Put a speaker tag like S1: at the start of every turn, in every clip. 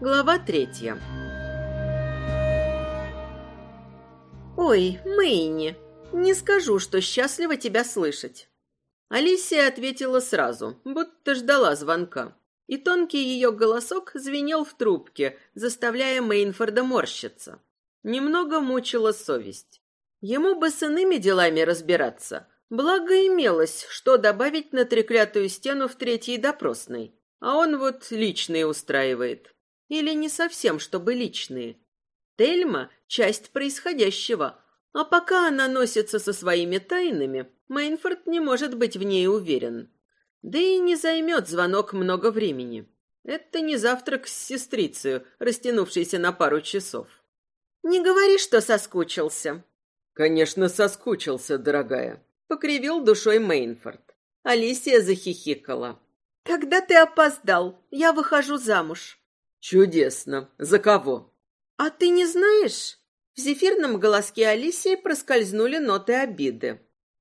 S1: Глава третья. «Ой, Мэйни, не скажу, что счастлива тебя слышать». Алисия ответила сразу, будто ждала звонка. И тонкий ее голосок звенел в трубке, заставляя Мейнфорда морщиться. Немного мучила совесть. Ему бы с иными делами разбираться. Благо имелось, что добавить на треклятую стену в третьей допросной. А он вот личные устраивает. Или не совсем, чтобы личные. Тельма — часть происходящего, а пока она носится со своими тайнами, Мейнфорд не может быть в ней уверен. Да и не займет звонок много времени. Это не завтрак с сестрицей, растянувшийся на пару часов. «Не говори, что соскучился».
S2: «Конечно, соскучился, дорогая», — покривил душой Мейнфорд.
S1: Алисия захихикала. «Когда ты опоздал? Я выхожу замуж».
S2: «Чудесно. За кого?»
S1: «А ты не знаешь?» В зефирном голоске Алисии проскользнули ноты обиды.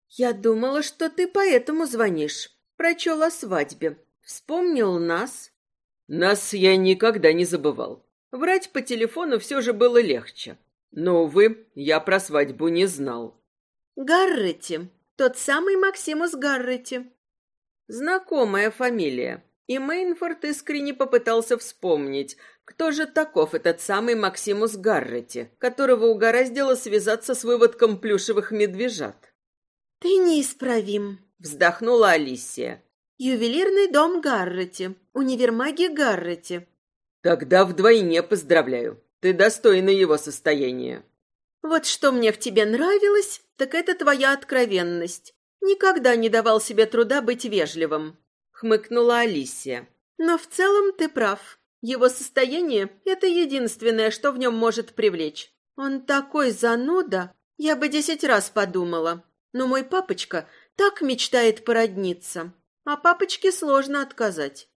S1: «Я думала, что ты поэтому звонишь. Прочел о свадьбе. Вспомнил нас».
S2: «Нас я никогда не забывал. Врать по телефону все же было легче. Но, увы, я про свадьбу не знал».
S1: «Гаррети. Тот самый Максимус Гаррети».
S2: Знакомая фамилия. И Мейнфорд искренне попытался вспомнить, кто же таков этот самый Максимус Гаррети, которого угораздило связаться с выводком плюшевых медвежат.
S1: «Ты неисправим», —
S2: вздохнула Алисия.
S1: «Ювелирный дом Гаррети, универмаги Гаррети».
S2: «Тогда вдвойне поздравляю. Ты достойна его состояния».
S1: «Вот что мне в тебе нравилось, так это твоя откровенность. Никогда не давал себе труда быть вежливым хмыкнула Алисия. Но в целом ты прав. Его состояние — это единственное, что в нем может привлечь. Он такой зануда, я бы десять раз подумала. Но мой папочка так мечтает породниться. А папочке сложно отказать.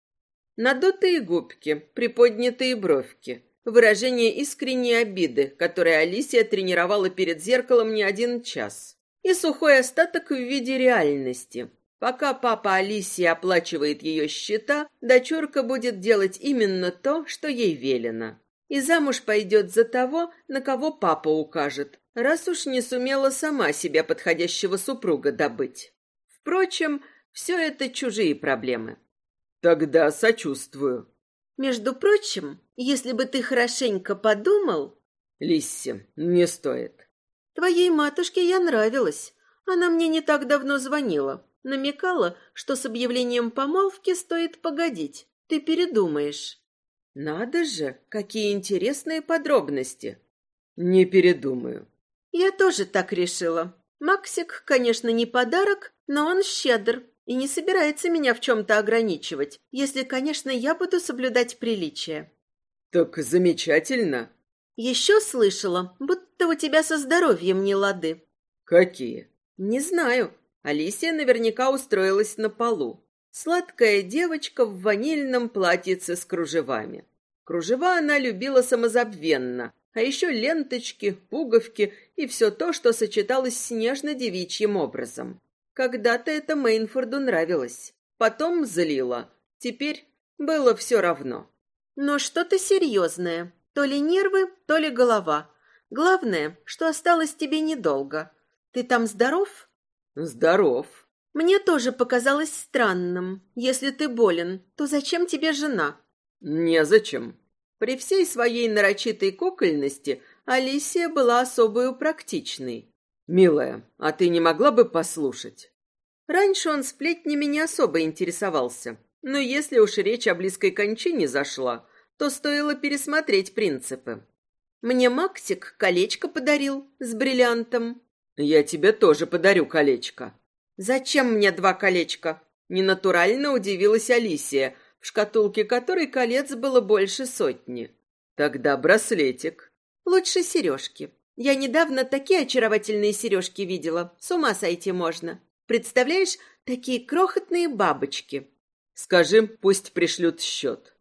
S2: Надутые губки, приподнятые бровки, выражение искренней обиды, которое Алисия тренировала перед зеркалом не один час, и сухой остаток в виде реальности, Пока папа Алисии оплачивает ее счета, дочурка будет делать именно то, что ей велено. И замуж пойдет за того, на кого папа укажет, раз уж не сумела сама себе подходящего супруга добыть. Впрочем, все это чужие проблемы. Тогда сочувствую.
S1: Между прочим, если бы ты хорошенько подумал...
S2: Лисси, не стоит.
S1: Твоей матушке я нравилась. Она мне не так давно звонила. Намекала, что с объявлением помолвки стоит погодить. Ты передумаешь.
S2: Надо же, какие интересные подробности. Не передумаю.
S1: Я тоже так решила. Максик, конечно, не подарок, но он щедр и не собирается меня в чем-то ограничивать, если, конечно, я буду соблюдать приличия.
S2: Так замечательно.
S1: Еще слышала, будто у тебя со здоровьем не лады.
S2: Какие?
S1: Не знаю. Алисия наверняка устроилась на полу. Сладкая девочка в ванильном платьице с кружевами. Кружева она любила самозабвенно, а еще ленточки, пуговки и все то, что сочеталось с нежно-девичьим образом. Когда-то это Мейнфорду нравилось, потом злило, теперь было все равно. Но что-то серьезное, то ли нервы, то ли голова. Главное, что осталось тебе недолго. Ты там здоров?
S2: Здоров.
S1: Мне тоже показалось странным. Если ты болен, то зачем тебе жена?
S2: Незачем. При всей своей нарочитой кукольности Алисия была особою практичной. Милая, а ты не могла бы послушать? Раньше он сплетнями не особо интересовался, но если уж речь о близкой кончине зашла, то стоило пересмотреть принципы.
S1: Мне Максик колечко подарил с бриллиантом.
S2: Я тебе тоже подарю колечко.
S1: Зачем мне два колечка?
S2: Ненатурально удивилась Алисия, в шкатулке которой колец было больше сотни. Тогда браслетик.
S1: Лучше сережки. Я недавно такие очаровательные сережки видела. С ума сойти можно. Представляешь, такие крохотные бабочки.
S2: Скажи, пусть пришлют счет.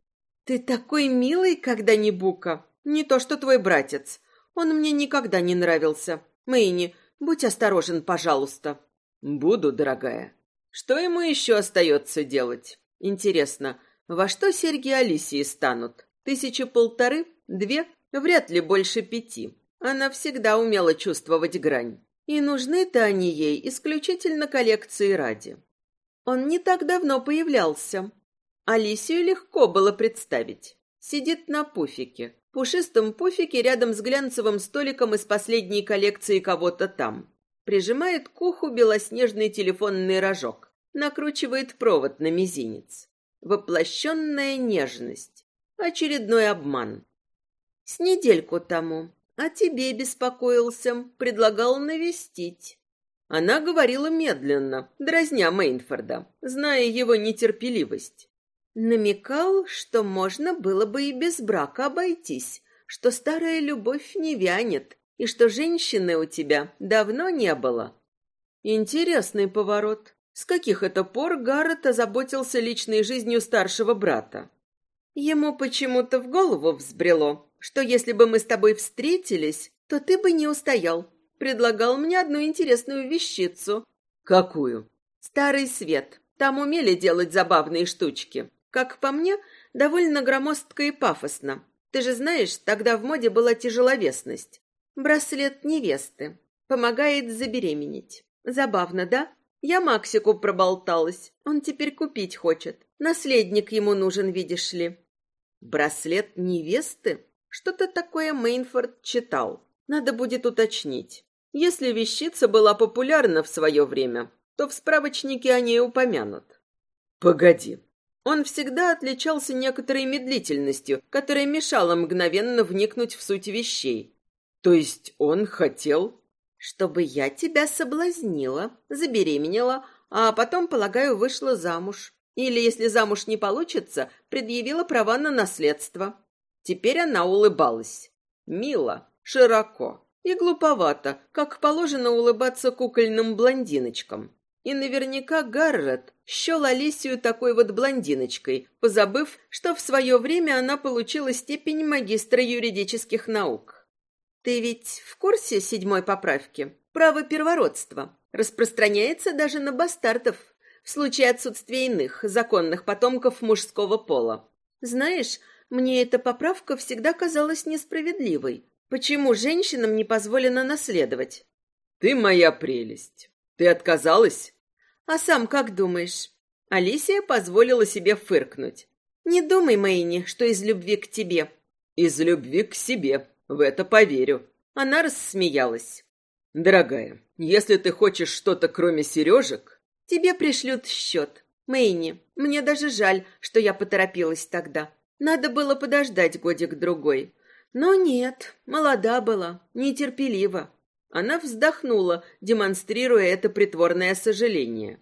S1: Ты такой милый, когда не бука. Не то, что твой братец. Он мне никогда не нравился. Мэйни, Будь осторожен, пожалуйста.
S2: Буду, дорогая. Что ему еще остается делать? Интересно, во что серьги Алисии станут? Тысячи полторы? Две? Вряд ли больше пяти. Она всегда умела чувствовать грань. И нужны-то они ей исключительно коллекции ради. Он не так давно появлялся. Алисию легко было представить. Сидит на пуфике, пушистом пуфике рядом с глянцевым столиком из последней коллекции кого-то там. Прижимает к уху белоснежный телефонный рожок, накручивает провод на мизинец. Воплощенная нежность. Очередной обман. С недельку тому. А тебе беспокоился, предлагал навестить. Она говорила медленно, дразня Мейнфорда, зная его нетерпеливость. Намекал, что можно было бы и без брака обойтись, что старая любовь не вянет, и что женщины у тебя давно не было. Интересный поворот. С каких это пор Гаррет озаботился личной жизнью старшего брата? Ему почему-то в голову взбрело, что если бы мы с тобой встретились, то ты бы не устоял. Предлагал мне одну интересную вещицу. Какую? Старый свет. Там умели делать забавные штучки. Как по мне, довольно громоздко и пафосно. Ты же знаешь, тогда в моде была тяжеловесность. Браслет невесты. Помогает забеременеть. Забавно, да? Я Максику проболталась. Он теперь купить хочет. Наследник ему нужен, видишь ли. Браслет невесты? Что-то такое Мейнфорд читал. Надо будет уточнить. Если вещица была популярна в свое время, то в справочнике о ней упомянут. Погоди, он всегда отличался некоторой медлительностью, которая мешала мгновенно вникнуть в суть вещей. То есть он хотел... Чтобы я тебя соблазнила, забеременела, а потом, полагаю, вышла замуж. Или, если замуж не получится, предъявила права на наследство. Теперь она улыбалась. Мило, широко и глуповато, как положено улыбаться кукольным блондиночкам. И наверняка Гаррет счел Алисию такой вот блондиночкой, позабыв, что в свое время она получила степень магистра юридических наук. Ты ведь в курсе седьмой поправки? Право первородства. Распространяется даже на бастардов, в случае отсутствия иных, законных потомков мужского пола. Знаешь, мне эта поправка всегда казалась несправедливой. Почему женщинам не позволено наследовать? Ты моя прелесть. Ты отказалась? А сам как думаешь? Алисия позволила себе фыркнуть. Не думай, Мэйни, что из любви к тебе. Из любви к себе, в это поверю. Она рассмеялась. Дорогая, если ты хочешь что-то кроме сережек, тебе пришлют счет. Мэйни, мне даже жаль, что я поторопилась тогда. Надо было подождать годик-другой. Но нет, молода была, нетерпелива. Она вздохнула, демонстрируя это притворное сожаление.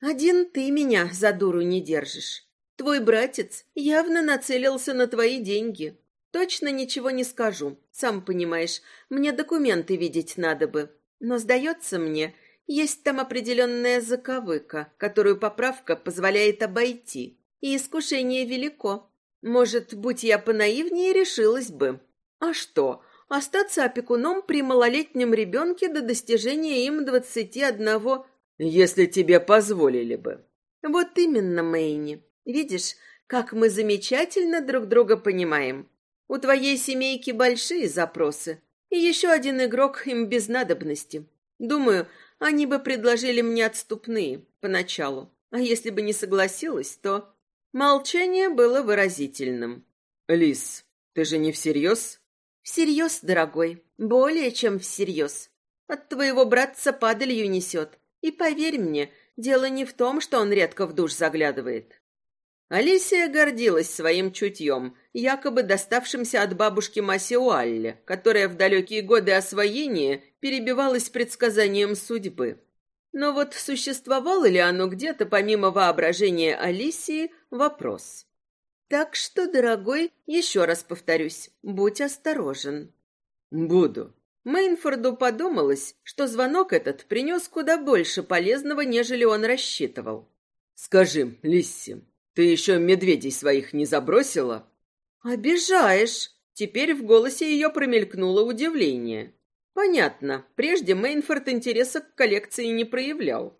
S2: «Один ты меня за дуру не держишь. Твой братец явно нацелился на твои деньги. Точно ничего не скажу. Сам понимаешь, мне документы видеть надо бы. Но, сдается мне, есть там определенная заковыка, которую поправка позволяет обойти. И искушение велико. Может, будь я понаивнее, решилась бы. А что, остаться опекуном при малолетнем ребенке до достижения им двадцати одного, если тебе позволили бы. Вот именно, Мэйни. Видишь, как мы замечательно друг друга понимаем. У твоей семейки большие запросы, и еще один игрок им без надобности. Думаю, они бы предложили мне отступные поначалу. А если бы не согласилась, то... Молчание было выразительным. «Лис, ты же не всерьез?» Всерьез, дорогой, более чем всерьез. От твоего братца падалью несет. И поверь мне, дело не в том, что он редко в душ заглядывает. Алисия гордилась своим чутьем, якобы доставшимся от бабушки Маси Уалли, которая в далекие годы освоения перебивалась предсказанием судьбы. Но вот существовало ли оно где-то помимо воображения Алисии – вопрос. Так что, дорогой, еще раз повторюсь, будь осторожен. Буду. Мейнфорду подумалось, что звонок этот принес куда больше полезного, нежели он рассчитывал. Скажи, Лисси, ты еще медведей своих не забросила? Обижаешь. Теперь в голосе ее промелькнуло удивление. Понятно, прежде Мейнфорд интереса к коллекции не проявлял.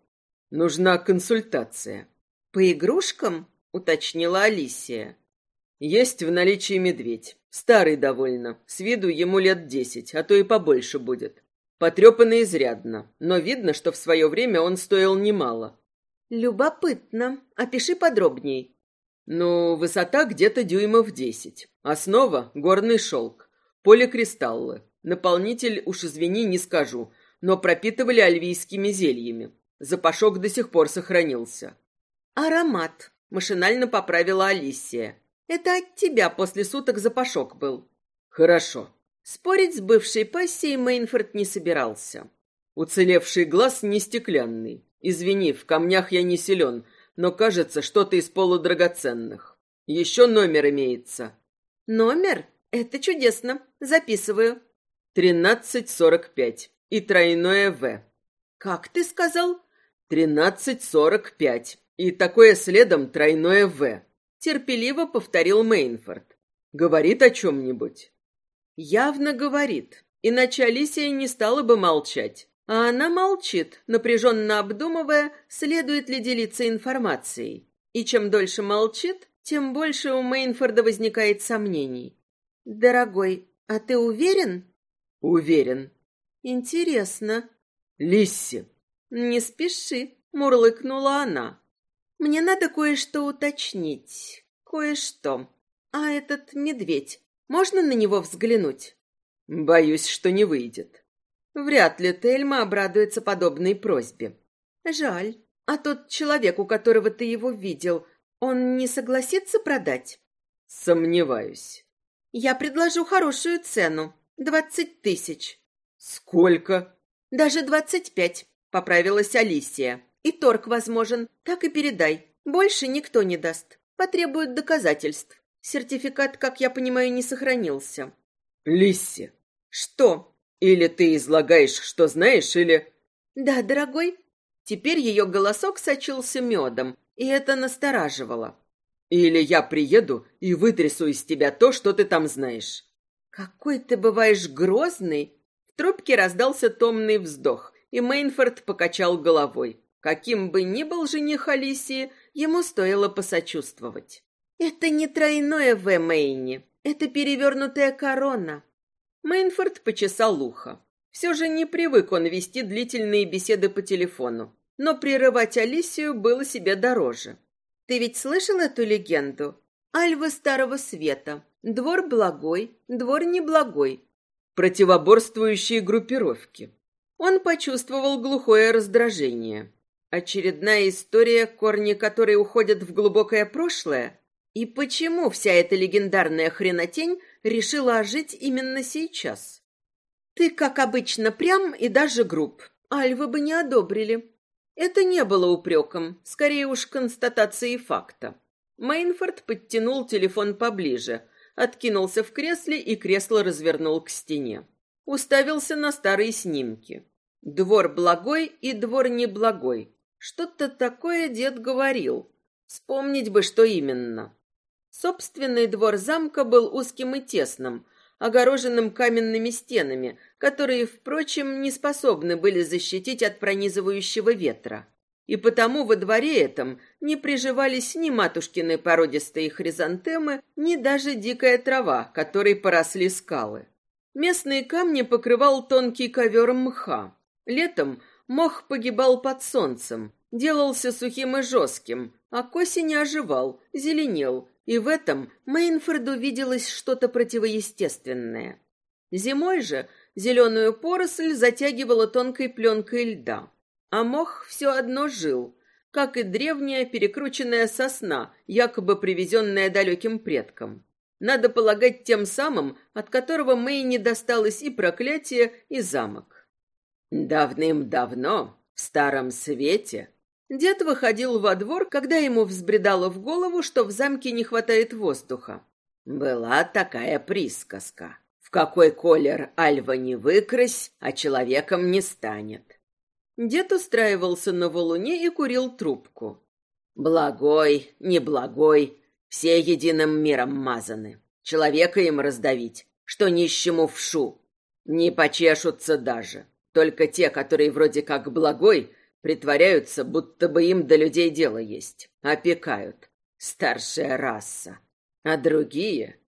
S2: Нужна консультация.
S1: По игрушкам? Уточнила Алисия.
S2: Есть в наличии медведь. Старый довольно. С виду ему лет десять, а то и побольше будет. Потрепанный изрядно, но видно, что в свое время он стоил немало.
S1: Любопытно. Опиши подробней.
S2: Ну, высота где-то дюймов десять. Основа — горный шелк. Поликристаллы. Наполнитель, уж извини, не скажу, но пропитывали альвийскими зельями. Запашок до сих пор сохранился.
S1: Аромат. Машинально поправила Алисия. Это от тебя после суток запашок был.
S2: Хорошо.
S1: Спорить с бывшей пассией Мейнфорд не собирался.
S2: Уцелевший глаз не стеклянный. Извини, в камнях я не силен, но кажется, что-то из полудрагоценных. Еще номер имеется.
S1: Номер? Это чудесно. Записываю.
S2: Тринадцать сорок пять. И тройное «В».
S1: Как ты сказал?
S2: Тринадцать сорок пять. И такое следом тройное «В». Терпеливо повторил Мейнфорд. Говорит о чем-нибудь. Явно говорит. Иначе Алисия не стала бы молчать. А она молчит, напряженно обдумывая, следует ли делиться информацией. И чем дольше молчит, тем больше у Мейнфорда возникает сомнений.
S1: «Дорогой, а ты уверен?»
S2: «Уверен».
S1: «Интересно».
S2: «Лисси».
S1: «Не спеши», — мурлыкнула она. Мне надо кое-что уточнить. Кое-что. А этот медведь, можно на него взглянуть?
S2: Боюсь, что не выйдет.
S1: Вряд ли Тельма обрадуется подобной просьбе. Жаль. А тот человек, у которого ты его видел, он не согласится продать?
S2: Сомневаюсь.
S1: Я предложу хорошую цену. Двадцать тысяч.
S2: Сколько?
S1: Даже двадцать пять, поправилась Алисия. И торг возможен. Так и передай. Больше никто не даст. Потребуют доказательств. Сертификат, как я понимаю, не сохранился.
S2: Лисси.
S1: Что?
S2: Или ты излагаешь, что знаешь, или...
S1: Да, дорогой. Теперь ее голосок сочился медом, и это настораживало.
S2: Или я приеду и вытрясу из тебя то, что ты там знаешь.
S1: Какой ты бываешь грозный. В трубке раздался томный вздох, и Мейнфорд покачал головой. Каким бы ни был жених Алисии, ему стоило посочувствовать. «Это не тройное В, Мэйни. Это перевернутая корона». Мейнфорд почесал ухо. Все же не привык он вести длительные беседы по телефону. Но прерывать Алисию было себе дороже. «Ты ведь слышал эту легенду? Альвы Старого Света. Двор благой, двор неблагой».
S2: Противоборствующие группировки.
S1: Он почувствовал глухое раздражение. Очередная история, корни которой уходят в глубокое прошлое? И почему вся эта легендарная хренотень решила ожить именно сейчас? Ты, как обычно, прям и даже груб. Альвы бы не одобрили. Это не было упреком, скорее уж констатацией факта. Мейнфорд подтянул телефон поближе, откинулся в кресле и кресло развернул к стене. Уставился на старые снимки. Двор благой и двор неблагой. Что-то такое дед говорил. Вспомнить бы, что именно. Собственный двор замка был узким и тесным, огороженным каменными стенами, которые, впрочем, не способны были защитить от пронизывающего ветра. И потому во дворе этом не приживались ни матушкины породистые хризантемы, ни даже дикая трава, которой поросли скалы. Местные камни покрывал тонкий ковер мха. Летом Мох погибал под солнцем, делался сухим и жестким, а к осени оживал, зеленел, и в этом Мейнфорду виделось что-то противоестественное. Зимой же зеленую поросль затягивала тонкой пленкой льда, а мох все одно жил, как и древняя перекрученная сосна, якобы привезенная далеким предкам. Надо полагать тем самым, от которого Мэйни досталось и проклятие, и замок. Давным-давно, в Старом Свете, дед выходил во двор, когда ему взбредало в голову, что в замке не хватает воздуха. Была такая присказка. В какой колер альва не выкрась, а человеком не станет. Дед устраивался на валуне и курил трубку. Благой, неблагой, все единым миром мазаны. Человека им раздавить, что нищему вшу.
S2: Не почешутся даже. Только те, которые вроде как благой, притворяются, будто бы им до людей дело есть. Опекают. Старшая раса. А другие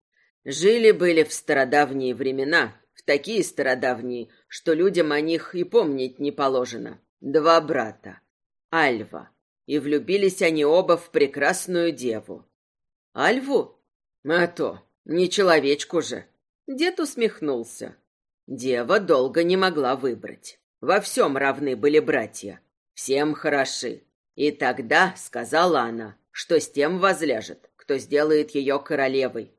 S2: жили-были в стародавние времена, такие стародавние, что людям о них и помнить не положено. Два брата. Альва. И влюбились они оба в прекрасную деву. Альву? А то, не человечку же. Дед усмехнулся. Дева долго не могла выбрать. Во всем равны были братья. Всем хороши. И тогда сказала она, что с тем возляжет, кто сделает ее королевой.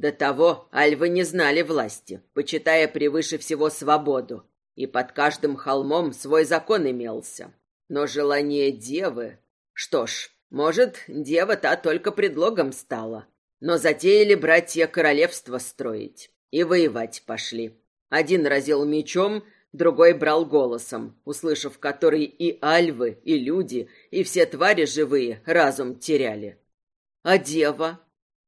S2: До того альвы не знали власти, почитая превыше всего свободу, и под каждым холмом свой закон имелся. Но желание девы... Что ж, может, дева та только предлогом стала. Но затеяли братья королевство строить и воевать пошли. Один разил мечом, другой брал голосом, услышав который и альвы, и люди, и все твари живые разум теряли. А дева?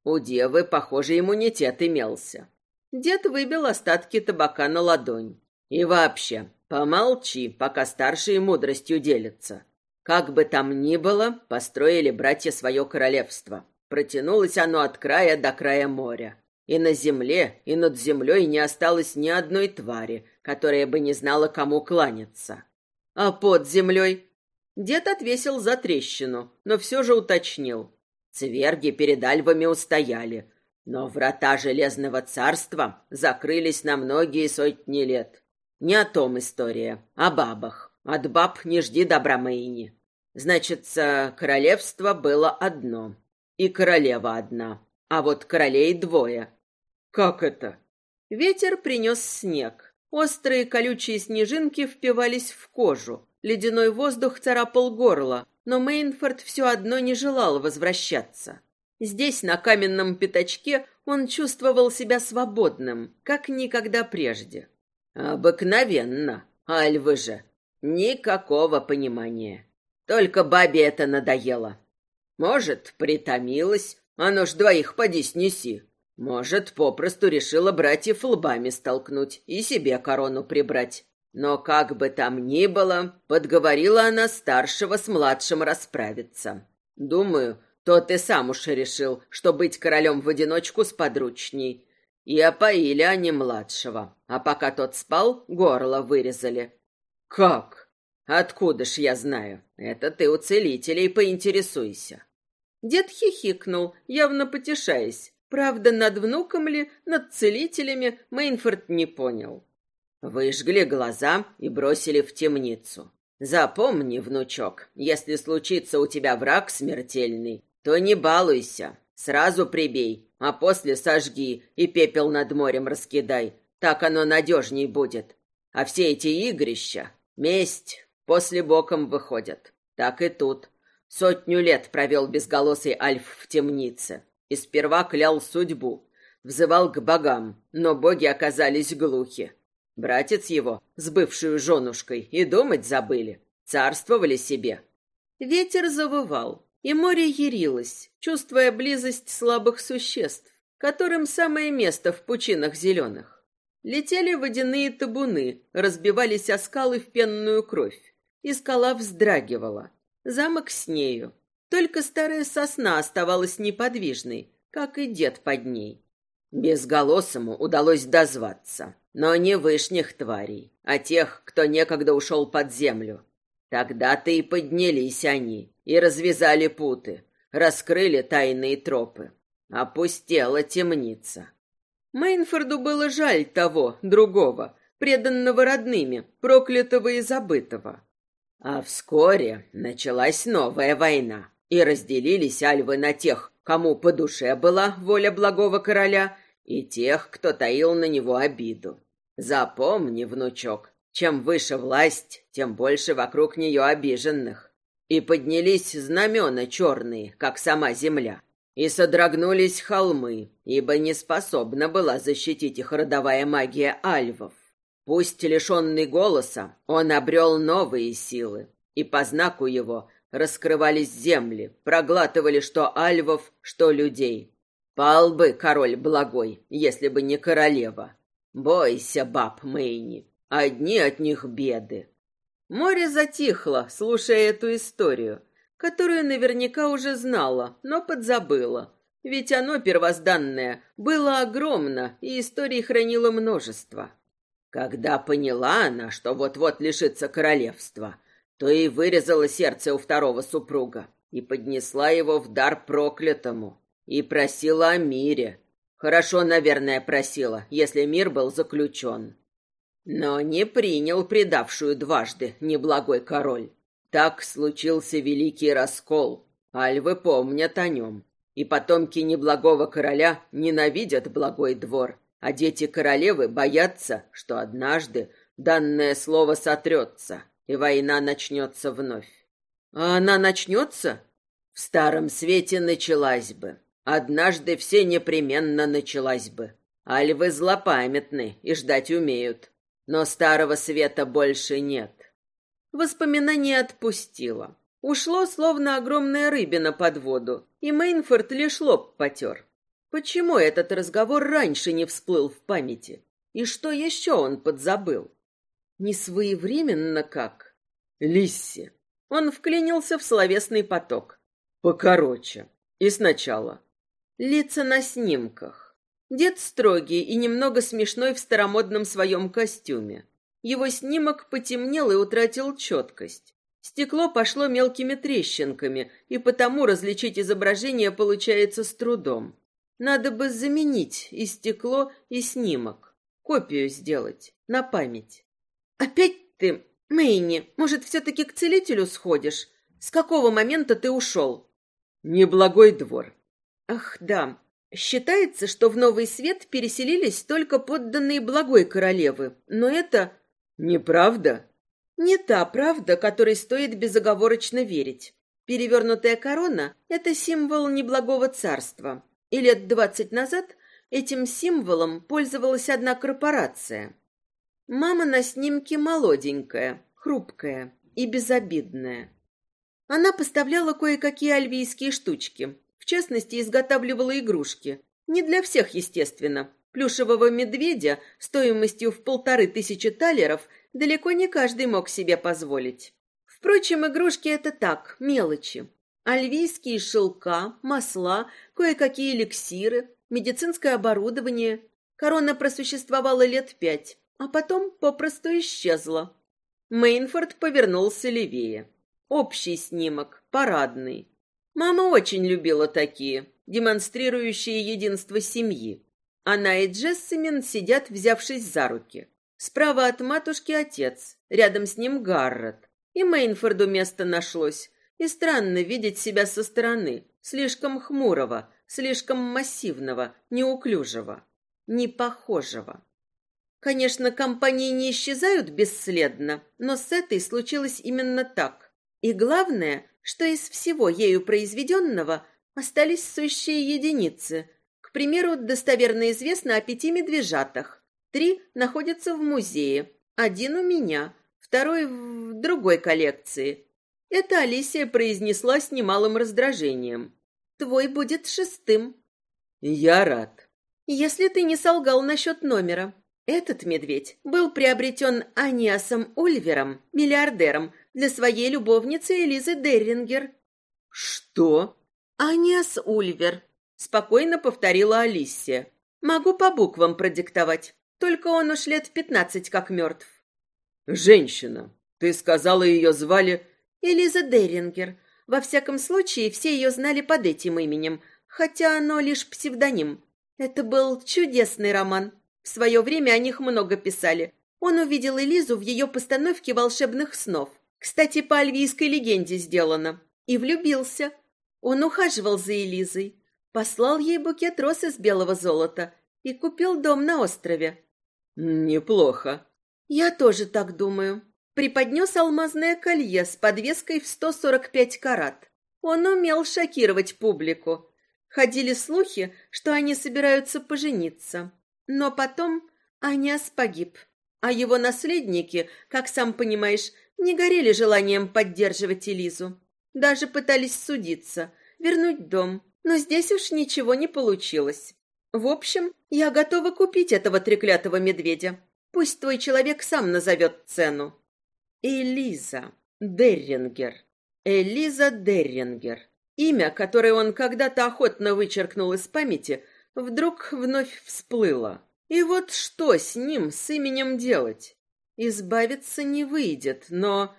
S2: У девы, похоже, иммунитет имелся. Дед выбил остатки табака на ладонь. И вообще, помолчи, пока старшие мудростью делятся. Как бы там ни было, построили братья свое королевство. Протянулось оно от края до края моря. И на земле, и над землей не осталось ни одной твари, которая бы не знала, кому кланяться. А под землей... Дед отвесил за трещину, но все же уточнил. Цверги перед альвами устояли, но врата Железного Царства закрылись на многие сотни лет. Не о том история, о бабах. От баб не жди добра, Мэйни. Значится, королевство было одно, и королева одна, а вот королей двое. Как это? Ветер принес снег. Острые колючие снежинки впивались в кожу. Ледяной воздух царапал горло, но Мейнфорд все одно не желал возвращаться. Здесь, на каменном пятачке, он чувствовал себя свободным, как никогда прежде. Обыкновенно, альвы же. Никакого понимания. Только бабе это надоело. Может, притомилась, оно ж двоих поди снеси. Может, попросту решила братьев лбами столкнуть и себе корону прибрать. Но как бы там ни было, подговорила она старшего с младшим расправиться. Думаю, тот и сам уж решил, что быть королем в одиночку сподручней. И опоили они младшего, а пока тот спал, горло вырезали. Как? Откуда ж я знаю? Это ты у целителей поинтересуйся. Дед хихикнул, явно потешаясь. Правда, над внуком ли, над целителями Мейнфорд не понял. Выжгли глаза и бросили в темницу. Запомни, внучок, если случится у тебя враг смертельный, то не балуйся, сразу прибей, а после сожги и пепел над морем раскидай. Так оно надежней будет. А все эти игрища, месть, после боком выходят. Так и тут. Сотню лет провел безголосый Альф в темнице и сперва клял судьбу, взывал к богам, но боги оказались глухи. Братец его с бывшую женушкой и думать забыли, царствовали себе. Ветер завывал, и море ярилось, чувствуя близость слабых существ, которым самое место в пучинах зеленых. Летели водяные табуны, разбивались о скалы в пенную кровь, и скала вздрагивала. Замок с нею. Только старая сосна оставалась неподвижной, как и дед под ней. Безголосому удалось дозваться, но не вышних тварей, а тех, кто некогда ушел под землю. Тогда-то и поднялись они, и развязали путы, раскрыли тайные тропы. Опустела темница. Мейнфорду было жаль того, другого, преданного родными, проклятого и забытого. А вскоре началась новая война, и разделились альвы на тех, кому по душе была воля благого короля, и тех, кто таил на него обиду. Запомни, внучок, чем выше власть, тем больше вокруг нее обиженных. И поднялись знамена черные, как сама земля, и содрогнулись холмы, ибо не способна была защитить их родовая магия альвов. Пусть лишенный голоса, он обрел новые силы, и по знаку его раскрывались земли, проглатывали что альвов, что людей. Пал бы король благой, если бы не королева. Бойся, баб Мэйни, одни от них беды. Море затихло, слушая эту историю, которую наверняка уже знала, но подзабыла. Ведь оно, первозданное, было огромно, и истории хранило множество. Когда поняла она, что вот-вот лишится королевства, то и вырезала сердце у второго супруга и поднесла его в дар проклятому, и просила о мире. Хорошо, наверное, просила, если мир был заключен. Но не принял предавшую дважды неблагой король. Так случился великий раскол. Альвы помнят о нем. И потомки неблагого короля ненавидят благой двор, а дети королевы боятся, что однажды данное слово сотрется, и война начнется вновь. А она начнется? В старом свете началась бы. Однажды все непременно началась бы. Альвы злопамятны и ждать умеют. Но старого света больше нет. Воспоминание отпустило. Ушло, словно огромная рыбина под воду, и Мейнфорд лишь лоб потер. Почему этот разговор раньше не всплыл в памяти? И что еще он подзабыл? Не своевременно как? Лисси. Он вклинился в словесный поток. Покороче. И сначала. Лица на снимках. Дед строгий и немного смешной в старомодном своем костюме. Его снимок потемнел и утратил четкость. Стекло пошло мелкими трещинками, и потому различить изображение получается с трудом. Надо бы заменить и стекло, и снимок. Копию сделать, на память. «Опять ты, Мэйни, может, все-таки к целителю сходишь? С какого момента ты ушел?» «Неблагой двор». «Ах, да, Считается, что в Новый Свет переселились только подданные благой королевы, но это... Неправда? Не та правда, которой стоит безоговорочно верить. Перевернутая корона — это символ неблагого царства. И лет двадцать назад этим символом пользовалась одна корпорация. Мама на снимке молоденькая, хрупкая и безобидная. Она поставляла кое-какие альвийские штучки, в частности, изготавливала игрушки. Не для всех, естественно. Плюшевого медведя стоимостью в полторы тысячи талеров далеко не каждый мог себе позволить. Впрочем, игрушки это так, мелочи. Альвийские шелка, масла, кое-какие эликсиры, медицинское оборудование. Корона просуществовала лет пять, а потом попросту исчезла. Мейнфорд повернулся левее. Общий снимок, парадный. Мама очень любила такие, демонстрирующие единство семьи. Она и Джессамин сидят, взявшись за руки. Справа от матушки отец, рядом с ним Гаррет. И Мейнфорду место нашлось. И странно видеть себя со стороны, слишком хмурого, слишком массивного, неуклюжего, непохожего. Конечно, компании не исчезают бесследно, но с этой случилось именно так. И главное, что из всего ею произведенного остались сущие единицы. К примеру, достоверно известно о пяти медвежатах. Три находятся в музее, один у меня, второй в другой коллекции. Это Алисия произнесла с немалым раздражением. Твой будет шестым. Я рад. Если ты не солгал насчет номера. Этот медведь был приобретен Аниасом Ульвером, миллиардером, для своей любовницы Элизы Деррингер. Что? Аниас Ульвер, спокойно повторила Алисия. Могу по буквам продиктовать. Только он уж лет пятнадцать как мертв. Женщина. Ты сказала, ее звали Элиза Деррингер. Во всяком случае, все ее знали под этим именем, хотя оно лишь псевдоним. Это был чудесный роман. В свое время о них много писали. Он увидел Элизу в ее постановке волшебных снов. Кстати, по альвийской легенде сделано. И влюбился. Он ухаживал за Элизой, послал ей букет роз из белого золота и купил дом на острове. Неплохо. Я тоже так думаю. Преподнес алмазное колье с подвеской в 145 карат. Он умел шокировать публику. Ходили слухи, что они собираются пожениться. Но потом Аняс погиб. А его наследники, как сам понимаешь, не горели желанием поддерживать Элизу. Даже пытались судиться, вернуть дом, но здесь уж ничего не получилось.
S1: В общем, я готова купить этого треклятого медведя. Пусть твой человек сам назовет цену. Элиза Деррингер. Элиза Деррингер. Имя, которое он когда-то охотно вычеркнул из памяти, вдруг вновь всплыло. И вот что с ним, с именем делать? Избавиться не выйдет, но...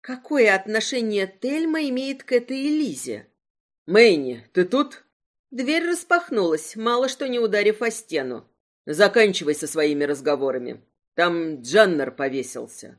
S1: Какое отношение Тельма имеет к этой Элизе?
S2: «Мэйни, ты тут?»
S1: Дверь распахнулась, мало что не ударив о стену.
S2: «Заканчивай со своими разговорами. Там Джаннер повесился».